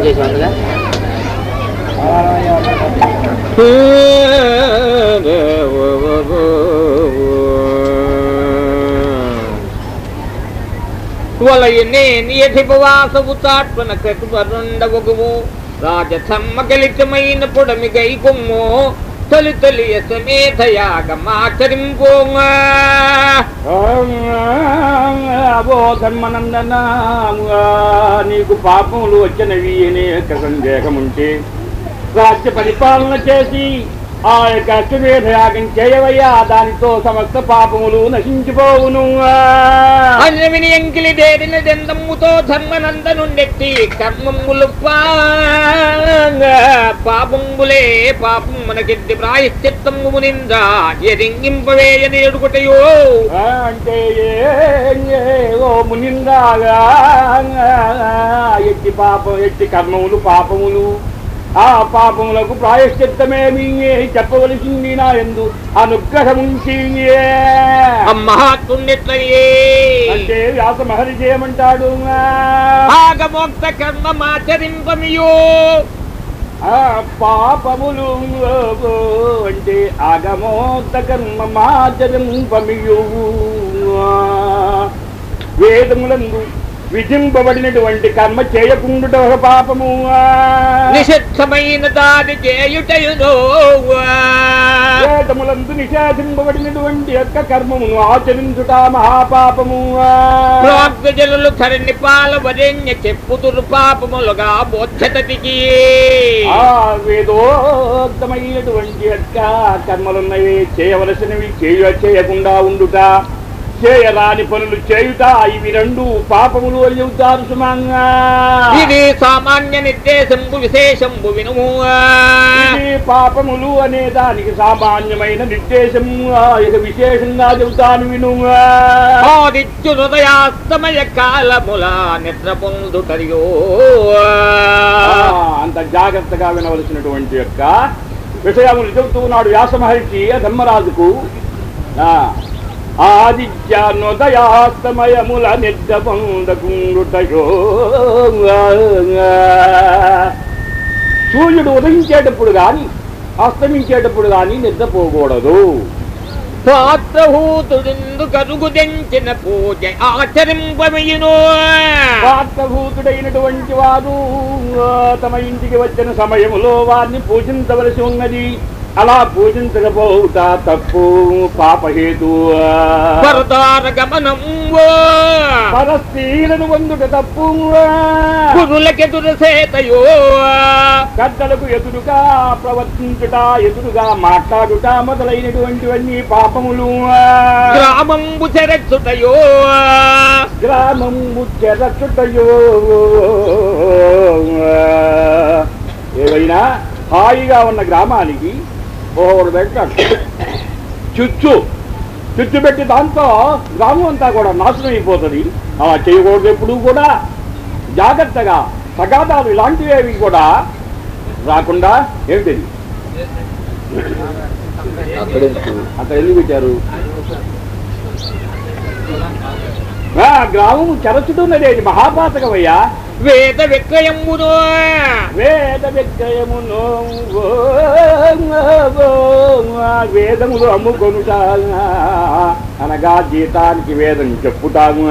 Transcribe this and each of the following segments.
On చేసి ఉందిగా వలయనే నియధిపవాసవు చాట్వన కటువరుండవగుము రాజసమ్మ గలితమైన పొడమి గైకొమ్ము తొలి తొలి సమేధయాగమాచరింపోంగా అబో ధర్మనందన నీకు పాపములు వచ్చినవి అనేక సందేహముంటే రాజ్య పరిపాలన చేసి ఆ యొక్క అశ్వమేధ యాగం చేయవయ్యా దానితో సమస్త పాపములు నశించిపోవును. అన్నవిని ఎంకిలి దేరిన జందమ్ముతో ధర్మనందనుండెత్తి కర్మములు పాపంబులే పాపం మనకెత్తి ప్రాయశ్చిత్తము నింద ఎరింగింపవేయని ఎడుగుటయో. అంటే ఓ మునిందాగా ఎట్టి పాపం ఎట్టి కర్మములు పాపములు. ఆ పాపములకు ప్రాయశ్చిత్తమేమి చెప్పవలసింది నా ఎందు అనుగ్రహముంచి అంటే వ్యాస మహర్షి ఏమంటాడు? ఆగమోక్త కర్మమాచరింపమియో ఆ పాపములు అంటే ఆగమోక్త కర్మ మాచరం పమియు వేదములందు విధింపబడినటువంటి కర్మ చేయకుండుట ఒక పాపము. నిషిద్ధమైన దాని చేయుటయునో వేదములందు నిషేధింపబడినటువంటి యొక్క కర్మమును ఆచరించుట మహాపాపము. ప్రాగ్జనులు ధరణి పాలవరెణ్య చెప్పుదురు పాపములుగా బోధ్యతటికి ఆ వేదోక్తమైనటువంటి యొక్క కర్మలున్నవి చేయవలసినవి చేయ చేయకుండా ఉండుట. చేయరాని పనులు చేయుట ఇవి రెండు పాపములు అని చెబుతారు సుమంగా. ఇది సామాన్య నిర్దేశంబు విశేషంబు వినుము. ఇది పాపములు అనే దానికి సామాన్యమైన నిర్దేశం ఇక విశేషంగా చెబుతాను విను ఆదిత్యు హృదయాస్తమయ కాలముల నిద్ర పొందుటరియో. అంత జాగ్రత్తగా వినవలసినటువంటి యొక్క విషయములు చెబుతూ ఉన్నాడు వ్యాస మహర్షి ఆ ధర్మరాజుకు. ఆ, ఆదిత్యానోదయాస్తమయముల నిద్ర పొందకుండుటయో సూర్యుడు ఉదయించేటప్పుడు గాని అస్తమించేటప్పుడు గాని నిద్రపోకూడదు. పాత్రభూతుడిందు కరుగు తెంచిన పూజ ఆచరింపమయును పాత్రభూతుడైనటువంటి వారు తమ ఇంటికి వచ్చిన సమయములో వారిని పూజించవలసి ఉన్నది. అలా పూజించకపోవుట తప్పు పాపహేతు. పరస్త్రీలను వందుట తప్పు గురులకెదురు సేతయో. పెద్దలకు ఎదురుగా ప్రవర్తించుట ఎదురుగా మాట్లాడుట మొదలైనటువంటివన్నీ పాపములు గ్రామంబు చెరచుటయో. గ్రామము చెరచుటయో. ఏవైనా హాయిగా ఉన్న గ్రామానికి ఒకడు పెట్టాడు చుచ్చు. చుచ్చు పెట్టి దాంతో గ్రామం అంతా కూడా నాశనం అయిపోతుంది. అలా చేయకూడదు ఎప్పుడు కూడా. జాగ్రత్తగా సగాదాలు ఇలాంటివేవి కూడా రాకుండా ఏమిటది అక్కడ ఎందుకు పెట్టారు? ఆ, గ్రామం చెరచుతున్నది మహాపాతకమయ్యా వేద విక్రయంబును వేద విక్రయమును వేదములు అమ్ముకొనుట అనగా జీతానికి వేదం చెప్పుతాము.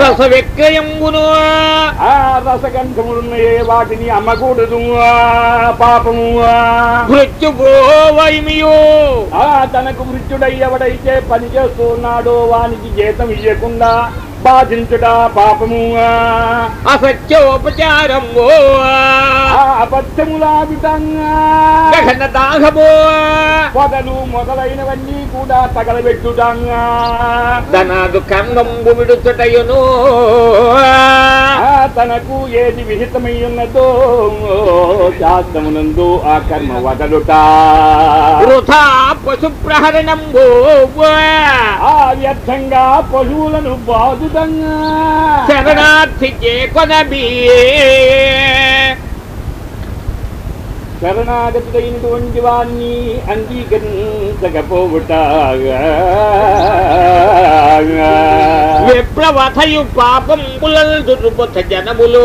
రస విక్రయంబును ఆ రసగంధములున్నాయే వాటిని అమ్మకూడదు. పాపము. మృత్యుభోవైమియో. ఆ తనకు మృత్యుడై ఎవడైతే పని చేస్తున్నాడో వానికి జీతం ఇవ్వకుండా బాధించుట పాపము. అసత్యోపచారము గగన దాహము. పొదలు మొదలైనవన్నీ కూడా తగలబెట్టుటంగా. ధనాదు కర్మంబు విడుచుటయును. తనకు ఏది విహితమై ఉన్నదో శాస్త్రమునందు ఆ కర్మ వదలుట. వృథా పశు ప్రహరణంబు ఆ వ్యర్థంగా పశువులను బాదుతంగా శరణార్థి కొనబి శరణాగతుడైనటువంటి వాణ్ణి అంగీకరించకపోవుట విప్లవథయు పాపం పులల్ దుర్బుధ జనములు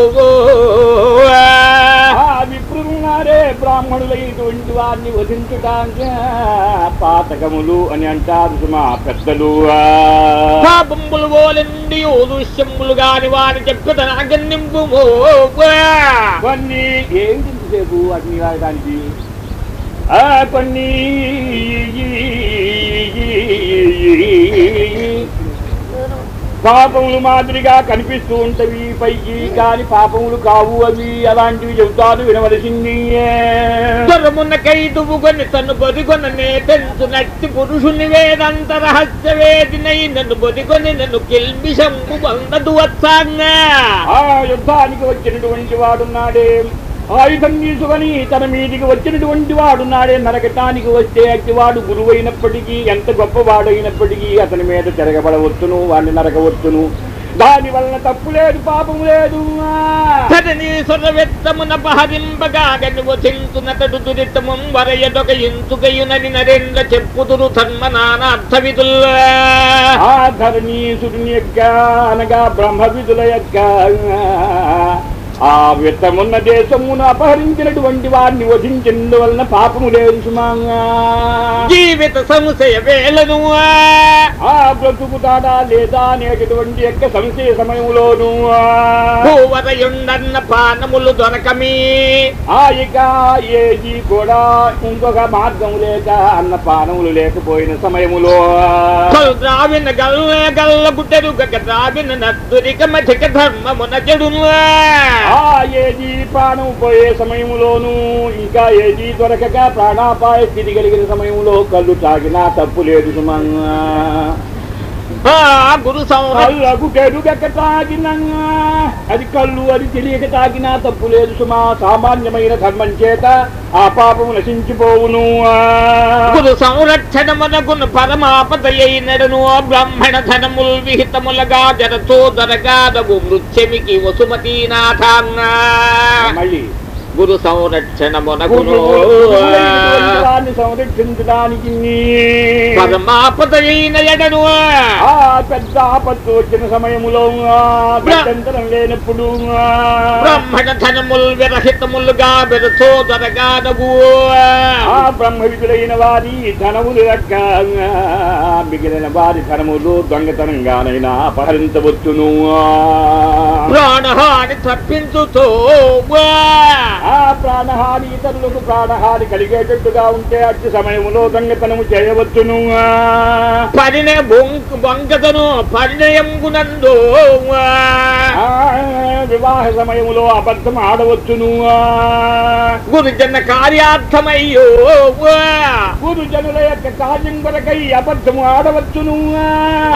బ్రాహ్మణులైనటువంటి వారిని వధించుటానికి పాతకములు అని అంటారు సుమా పెద్దలు. పాపంబులు ఓలండి ఓ దృశ్యములు గాని వారి చెప్పు నింపు కొన్ని ఏమిటి ఇంతసేపు వాటిని రాయడానికి? ఆ కొన్ని పాపములు మాదిరిగా కనిపిస్తూ ఉంటవి. పైకి కాని పాపములు కావు అవి. అలాంటివి చెబుతాను వినవలసింది. త్వరమున కైదువుకొని తను బొదిగొన నే పెంచు నట్టి పురుషుని వేదంత రహస్య వేదినై నన్ను బొదిగొని నన్ను కిల్బిషంబు బందదు వచ్చాంగా ఆ యుద్ధానికి వచ్చినటువంటి వాడున్నాడే. ఆయుధం తీసుకొని తన మీదికి వచ్చినటువంటి వాడున్నాడే నరకటానికి వస్తే అట్టివాడు గురువైనప్పటికీ ఎంత గొప్పవాడైనప్పటికీ అతని మీద తిరగబడవచ్చును వాడిని నరకవచ్చును. దాని వలన తప్పు లేదు పాపము లేదు. దురితము వరయదొక ఇంచుకయునని నరేంద్ర ధర్మ ఆ యొక్క అనగా బ్రహ్మ విధుల యొక్క ఆ విత్తమున్న దేశమును అపహరించినటువంటి వారిని వధించినందు వలన పాపము లేదు సుమాంగా. జీవిత సంశయ వేలను ఆ. బ్రతుకుతాడా లేదా అనేటటువంటి యొక్క సంశయ సమయంలోను భూవరయుండన్న పానములు దొరకమీ. ఆ ఇక ఏది కూడా ఇంకొక మార్గం లేక అన్న పానములు లేకపోయిన సమయములో ద్రావిన గల్ల గల్ల గుట్టెరు గగ ద్రావిన నద్దురిక మధిక ధర్మమున చెడును ఆ ఏది ప్రాణం పోయే సమయంలోనూ ఇంకా ఏది దొరకక ప్రాణాపాయ స్థితి కలిగిన సమయంలో కళ్ళు తాగినా తప్పు లేదు సుమన్నా. గురు గెడుగక తాగినా అది కళ్ళు అది తెలియక తాగినా తప్పు లేదు సుమా సామాన్యమైన ధర్మం చేత ఆ పాపము నశించిపోవును గురు సంరక్షణమునకును పరమాపదయైనడను బ్రాహ్మణ ధనముల్ విహితములగా జరచోదరగాదవు మృత్యమికి వసుమతీనాథాన్న మళ్ళీ గురు సంరక్షణమునకును వారిని సంరక్షించడానికి. పరమాపదయైన ఎడను. పెద్ద ఆపత్తు వచ్చిన సమయములో గత్యంతరం లేనప్పుడు బ్రాహ్మణ ధనముల్ విరహితములుగా విరచోదరగాదవు ఆ బ్రహ్మ విధులైన వారి ధనములు లెక్క మిగిలిన వారి ధనములు దొంగతనంగానైనా అపహరించవచ్చును. ప్రాణహాని తప్పించుతో ఆ ప్రాణహాని ఇతరులకు ప్రాణహాని కలిగేటట్టుగా ఉంటే అట్టి సమయములో దొంగతనము చేయవచ్చును. పరిణ బొంక బొంకతను పరిణయంగునందు వివాహ సమయములో అబద్ధం ఆడవచ్చును గురుజన కార్యార్థమయ్యో గురుజనుల యొక్క కార్యం కొరకై అబద్ధము ఆడవచ్చును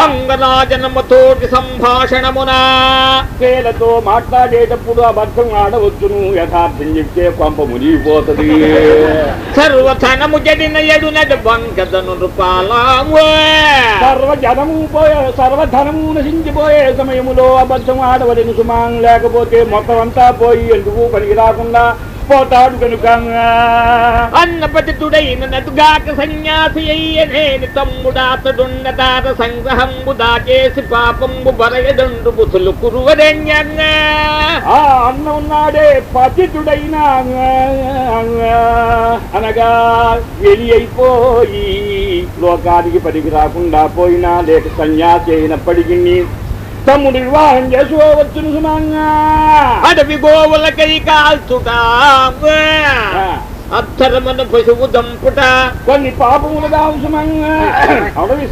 అంగరాజనముతోటి సంభాషణమున. స్త్రీలతో మాట్లాడేటప్పుడు అబద్ధం ఆడవచ్చును యథార్థం చెప్తే కొంప మునిగిపోతుంది. సర్వధనము జడిన ఎడునది బంకదను రూపాలాము సర్వ జనము పోయే సర్వధనము నశించిపోయే సమయములో అబద్ధం ఆడవలను సుమాం లేకపోతే మొత్తం అంతా పోయి ఎందుకు పనికి రాకుండా పోతాడు కనుక. అన్నపతితుడైన నటుగాక సన్యాసి అయ్యనేని తమ్ముడాతడున్నదాత సంగ్రహంబు దాచేసి పాపంబు బరయదండు బుతులు కురువదన్యంగా ఆ అన్న ఉన్నాడే పతితుడైన అనగా వెలి అయిపోయి లోకానికి పనికి రాకుండా పోయినా లేక సన్యాసి అయినప్పటికీ తమ్ముడు వివాహం చేసుకోవచ్చును సుమంగా అడవి గోవులకై కాల్చుగా. అత్తరమన పశువు దంపుట. కొన్ని పాపములుగా అవసరంగా అడవి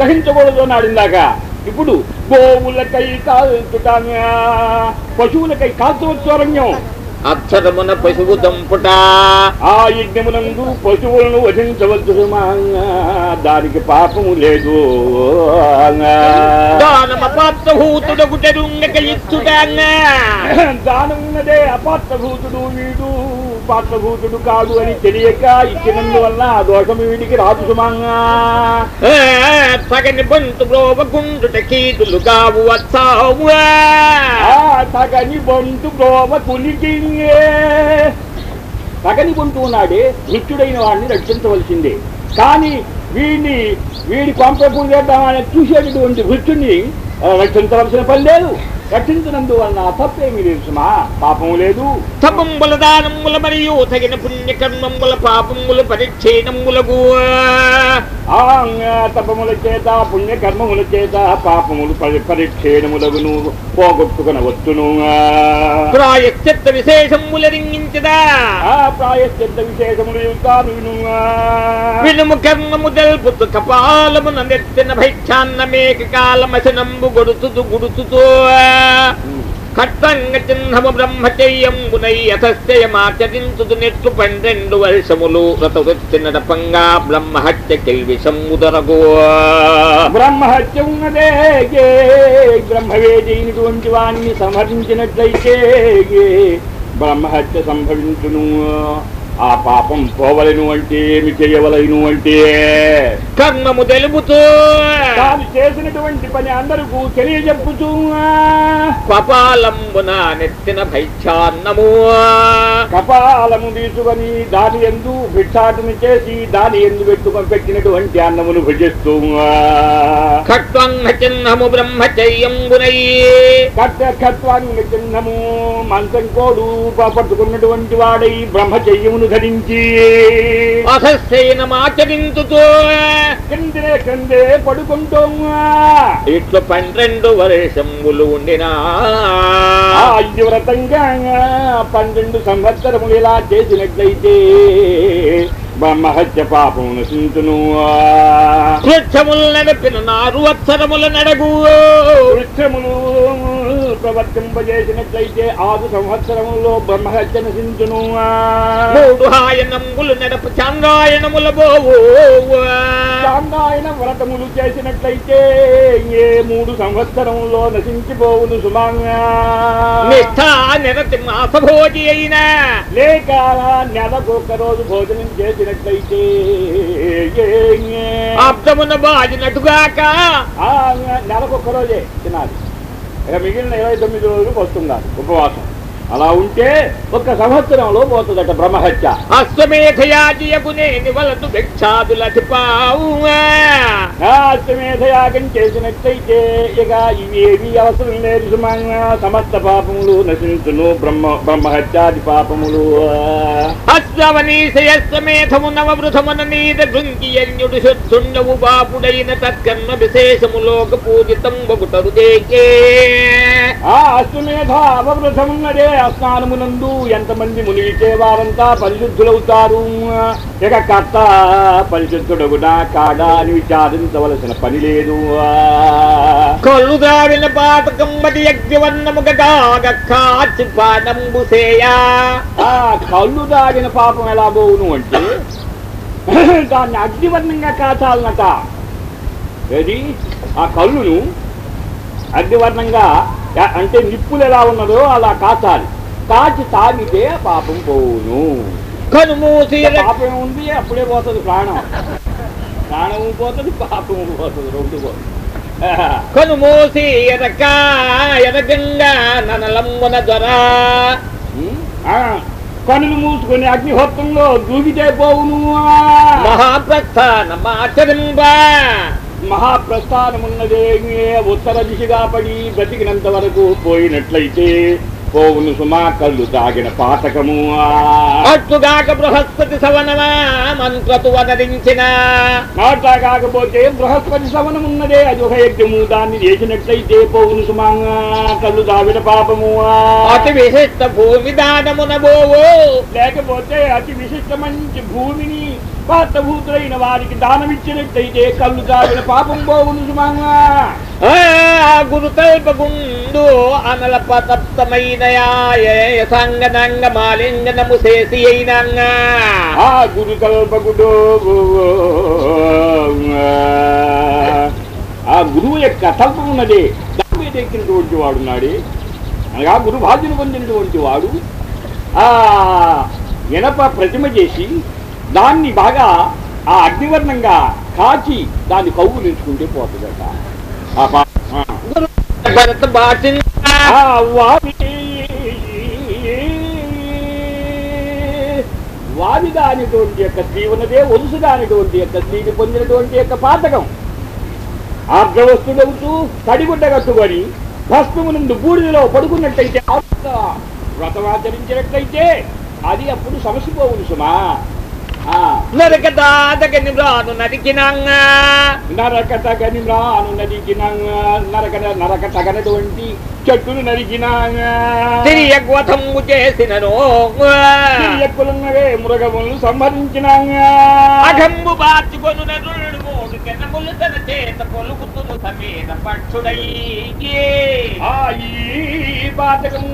దహించకూడదు అన్నాడు ఇందాక ఇప్పుడు గోవులకై కాల్చుటాగా పశువులకై కాల్చవచ్చు అరణ్యం. అత్తరమున పశువు దంపుట. ఆ యజ్ఞమునందు పశువులను సుమంగా దానికి పాపము లేదు. దానమ ఇచ్చుటాంగా దానమున్నదే అపాత్రభూతుడు వీడు. పాత్రభూతుడు కాదు అని తెలియక ఇచ్చినందువల్ల ఆ దోషము వీడికి రాదు సుమంగా. తగని బంతు కావు వచ్చావు తగని కులికింగే తగని బొంటు ఉన్నాడే మృత్యుడైన వాడిని రక్షించవలసిందే. కానీ వీడిని వీడి చేద్దామని చూసేటటువంటి వృత్తుని రక్షించవలసిన పని లేదు. రక్షించినందువలన తప్పేమీ లేదు సుమా. పాపం లేదు. తపంబుల దానముల మరియు తగిన పుణ్యకర్మముల పాపముల పరిచ్ఛేదములకు తపముల చేత పుణ్యకర్మముల చేత పాపములు పరి పరిచ్ఛేదములగును పోగొట్టుకునవచ్చును. ప్రాయశ్చిత్త విశేషముల రింగించదా? ప్రాయశ్చిత్త విశేషములు విను వినుము కర్మము తెలుపుతు కపాలమున నెత్తిన భైక్షాన్నమేక కాలమశనంబు. గొడుతుతు గుడుతుతో. కట్టంగ చిహ్నము బ్రహ్మచర్యంబునై యథశ్చయమాచరించుదు నెట్లు పన్నెండు వర్షములు రతవృత్తి నడపంగా బ్రహ్మహత్య కిల్విషముదరగో బ్రహ్మహత్య ఉన్నదే బ్రహ్మవేదైనటువంటి వాణ్ణి సంహరించినట్లయితే బ్రహ్మహత్య సంభవించును. ఆ పాపం పోవలను అంటే ఏమి చేయవలను అంటే కర్మము తెలుపుతూ. తాను చేసినటువంటి పని అందరికీ తెలియజెప్పుతూ. కపాలంబున నెత్తిన భైక్షాన్నము కపాలము తీసుకొని దాని ఎందు భిక్షాటన చేసి దాని ఎందు పెట్టుకొని పెట్టినటువంటి అన్నమును భుజిస్తూ. ఖట్వంగ చిహ్నము బ్రహ్మచర్యంబునై. కట్టకత్వాన్ని చిహ్నము మంచం కోడు పట్టుకున్నటువంటి వాడై బ్రహ్మచర్యమును ధరించి అసస్యనమాచరించుతూ కిందే కిందే పడుకుంటూ ఇట్లు పన్నెండు వర్షములు ఉండినా. ఆయువ్రతంగా పన్నెండు సంవత్సరములు ఇలా చేసినట్లయితే బ్రహ్మహత్య పాపము నశించును వృక్షములు నడిపిన నారు వత్సరముల నడగు. వృక్షములు ప్రవర్తింపజేసినట్లయితే ఆరు సంవత్సరములో బ్రహ్మహత్య నశించును మూడు హాయనములు నడప చాంద్రాయణముల బోవు చాందాయన వ్రతములు చేసినట్లయితే ఏ మూడు సంవత్సరంలో నశించిపోవును సుమాంగా నిష్ఠ నిరతి మాసభోజి అయినా. లేక నెలకు ఒక్క రోజు భోజనం చేసినట్లయితే అబ్దమున బాజినట్టుగాక ఆ నెలకు ఒక్క రోజే తినాలి. ఇక మిగిలిన ఇరవై తొమ్మిది రోజులు వస్తున్నారు ఉపవాసం? అలా ఉంటే ఒక్క సంవత్సరంలో పోతుందట బ్రహ్మహత్య. అశ్వమేధయాజియగునే నివలదు భిక్షాదులతిపావు అశ్వమేధయాగం చేసినట్లయితే ఇక ఇవేవి అవసరం లేదు సుమంగా సమస్త పాపములు నశించును బ్రహ్మ బ్రహ్మహత్యాది పాపములు. అశ్వనీశయస్వమేధము నవవృధమున నీద గృంగియన్యుడు శుద్ధుండవు బాపుడైన తత్కర్మ విశేషములోక పూజితం బగుటరుదేకే ఆ అశ్వమేధ అవవృధమున్నదే స్నానమునందు ఎంతమంది మునిగితే వారంతా పరిశుద్ధులవుతారు? ఇక కర్త పరిశుద్ధుడగునా కాడా అని విచారించవలసిన పని లేదు. కళ్ళు దావిన పాతకం మటి యజ్ఞవన్నముగ ఆ కళ్ళు దాగిన పాపం ఎలా పోవును అంటే దాన్ని అగ్నివర్ణంగా కాచాలనట ఏది? ఆ కళ్ళును అగ్నివర్ణంగా అంటే నిప్పులు ఎలా ఉన్నదో అలా కాచాలి. కాచి తాగితే పాపం పోవును. కనుమూసి పాపం ఉంది అప్పుడే పోతుంది ప్రాణం. ప్రాణము పోతుంది పాపము పోతుంది రెండు పోతుంది. కనుమూసి దొరా ఆ, కనులు మూసుకొని అగ్నిహోత్రంలో దూకితే పోవును. మహాప్రస్థానమాచరింప మహాప్రస్థానమున్నదే ఉత్తర దిశగా పడి బ్రతికినంత వరకు పోయినట్లయితే పోవును సుమా కళ్ళు తాగిన పాతకము. అట్టుగాక బృహస్పతి సవనమా మంత్రతు వదరించిన అట్లా కాకపోతే బృహస్పతి సవనమున్నదే అది ఒక యజ్ఞము. దాన్ని చేసినట్లయితే పోవును సుమా కళ్ళు తాగిన పాపము. అతి విశిష్ట భూమి దానమున బోవు. లేకపోతే అతి విశిష్ట మంచి భూమిని పాత్రభూతులైన వారికి దానమిచ్చినట్లయితే కళ్ళు తాగిన పాపం పోవును సుమంగా గురుకల్పగుండు అనల పతప్తమైన సంగనంగ మాలింగనము చేసి అయినంగా. ఆ గురు కల్పకుడు ఆ గురువు యొక్క తల్పం ఉన్నది దాని మీద ఎక్కినటువంటి వాడున్నాడే అనగా గురు బాధ్యను పొందినటువంటి వాడు. ఆ ఇనప ప్రతిమ చేసి దాన్ని బాగా ఆ అగ్నివర్ణంగా కాచి దాన్ని కవ్వు నిలుచుకుంటే పోతుందట. భరత వావి యొక్క జీవనదే ఒలుసు దానిటువంటి యొక్క స్త్రీని పొందినటువంటి యొక్క పాతకం. ఆర్ద్రవస్తుడవుతూ తడిగుడ్డ కట్టుకొని భస్మము నుండి బూడిదలో పడుకున్నట్టయితే ఆత్మ వ్రతం ఆచరించినట్లయితే అది అప్పుడు సమసిపోవును సుమా. నరక దాదగని రాను నరికినంగా. నరక తగని రాను నరికిన నరక నరక తగనటువంటి చెట్టును నరికినా తిరియగ్వతము చేసినను. ఎక్కులున్నవే మృగములు సంహరించిన అఘంబు బాచుకొను నరుడు మూడు కెనములు తన చేత పొలుకుతును సమేత పక్షుడై ఆ ఈ బాధకము